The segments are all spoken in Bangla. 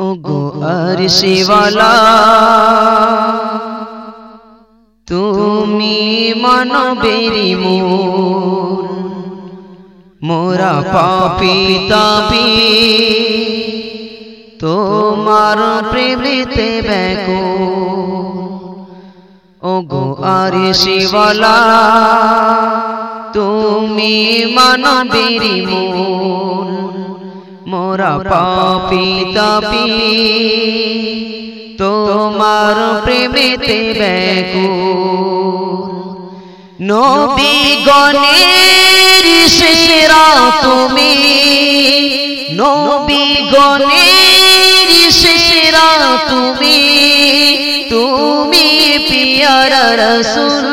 ওগো আর শিবালা তুমি মানবেরি মোর মোরা পাপি তাপি তোমার প্রেমেতে ব্যাকো ওগো আর শিবালা তুমি মানবেরি মোর মোরা পাপি তাপি তোমার প্রেমেতে ব্যাকু নবী গণের সেরা তুমি। নবী গণের সেরা তুমি। তুমি পিয়ারা রসুল।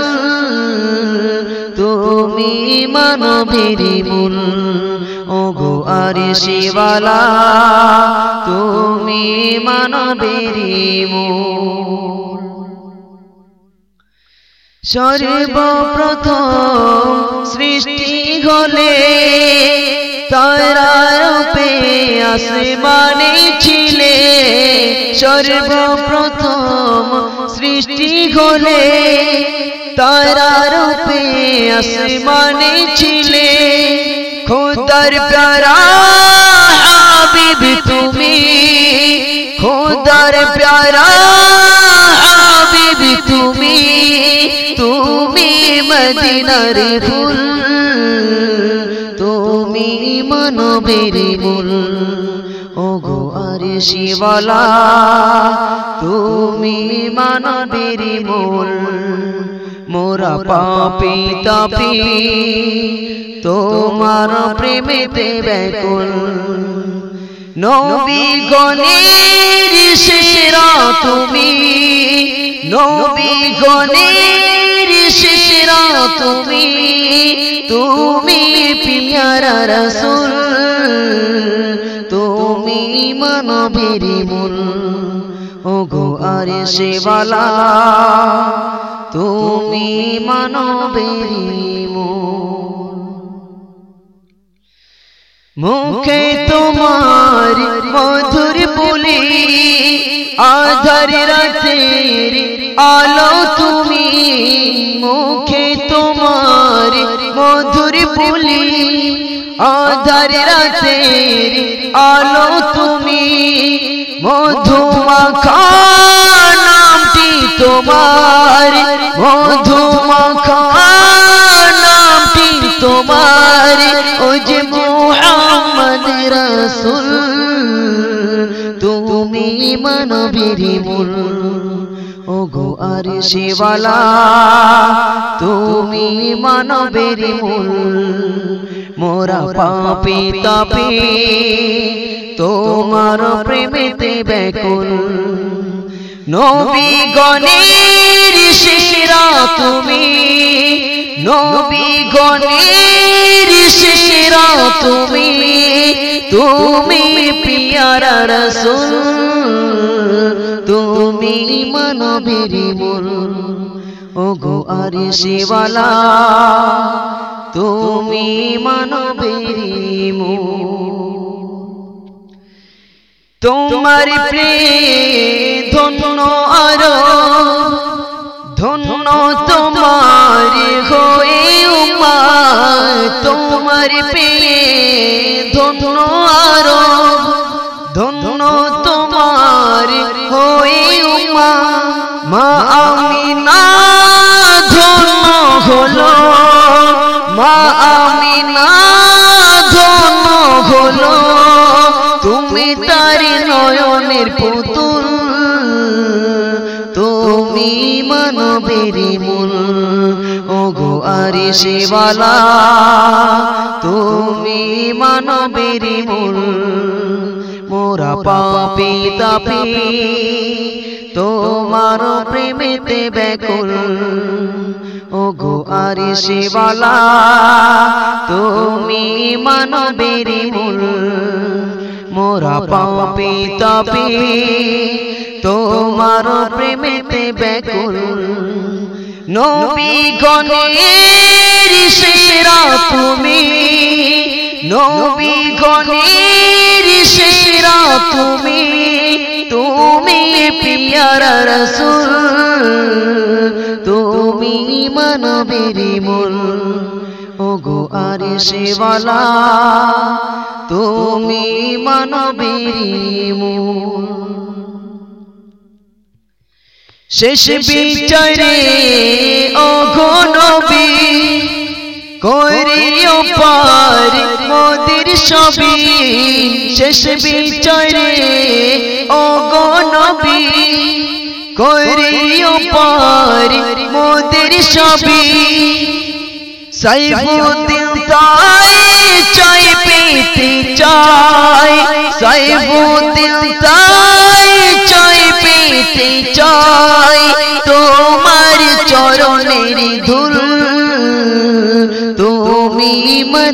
তুমি মানবের মূল। ওগো আর শিবালা, তুমি মানবের মূল। সর্বপ্রথম সৃষ্টি হলে তারা রূপে আসমানে ছিলে। সর্বপ্রথম সৃষ্টি হলে তারা রূপে আসমানে ছিলে। খোদার প্যারা, হাবিব তুমি। খোদার প্যারা, হাবিব তুমি। তুমি মদিনার ফুল, তুমি মানবের মূল। ওগো আর শিবালা তুমি মানবের মূল। মোরা পাপি তাপি তোমার প্রেমেতে ব্যাকুল। নবী গণের সেরা তুমি। নবী গণের সেরা তুমি। তুমি। পিয়ারা রসুল। তুমি মানবের মূল। ওগো আর সেবালা তুমি মানবের মুখে তোমার মধুর বলি আধার রাতের আলো তুমি মুখে তোমার মধুর বলি আধার রাতের আলো তুমি মধুমাখা নামটি তোমার মধুমাখা মানবীর ও গো আর শিবালা, তুমি মানবের মূল। মোরা পাপি তাপি, তোমার প্রেমেতে ব্যাকুল। নবী গণের সেরা তুমি, নবী গণের সেরা তুমি তুমি পিয়ারা রসুল। মানবের মূল ওগো আর শিবালা, তুমি মানবের তোমার ধন্য আর, ধন্য তোমার হয়ে উমা তোমার প্রেম ধন্য আর, ধন্য তোমার হয়ে উমা মা আমিনা ধন্য হলো। মা আমিনা ধন্য হলো। তুমি তার নয়নের পুতুল, তুমি মানবের মূল। ওগো আরে শিবালা, তুমি মানবের মূল। মোরা পাপি তাপি তোমার প্রেমেতে ব্যাকুল। ওগো আরে শিবালা, তুমি মানবের মূল। মোরা পাপি তাপি তোমার প্রেমেতে ব্যাকুল। নবী গণের সেরা তুমি নবী গণের রসুল তুমি মানবের মূল। ওগো আরে শিবালা তুমি মানবের মূল। শেষ বিচারে ওগো নবী করিও পার মোদির ছবি, শেষ বিচারে ওগো নবী। করিও পার মোদির ছবি, সাইফুদ্দিন তাই চাই পেতে চাই সাইফুদ্দিন তাই চাই পেতে চাই তোমার চরণের ধুল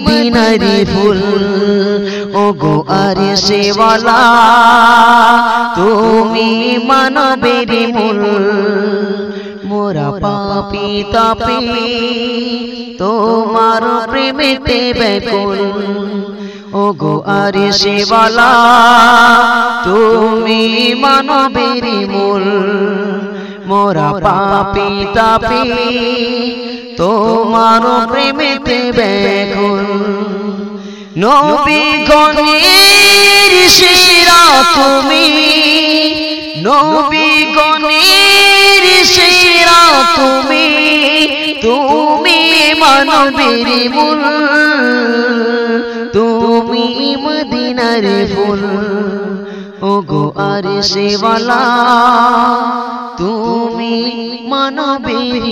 মদিনার ফুল। ও গো আরে সেওয়ালা, তুমি মানবের মূল। মোরা পাপি তাপি, তোমার প্রেমেতে ব্যাকুল। ও গো আরে শিবালা তুমি মানবের মূল। মোরা পাপি তাপি তোমার প্রেমেতে ব্যাকুল নবী গণের শিরা তুমি। নবী গণের শিরা তুমি। তুমি মানবের মূল। তুমি মদিনার ফুল। ও গো আর সেওয়ালা তুমি মানবের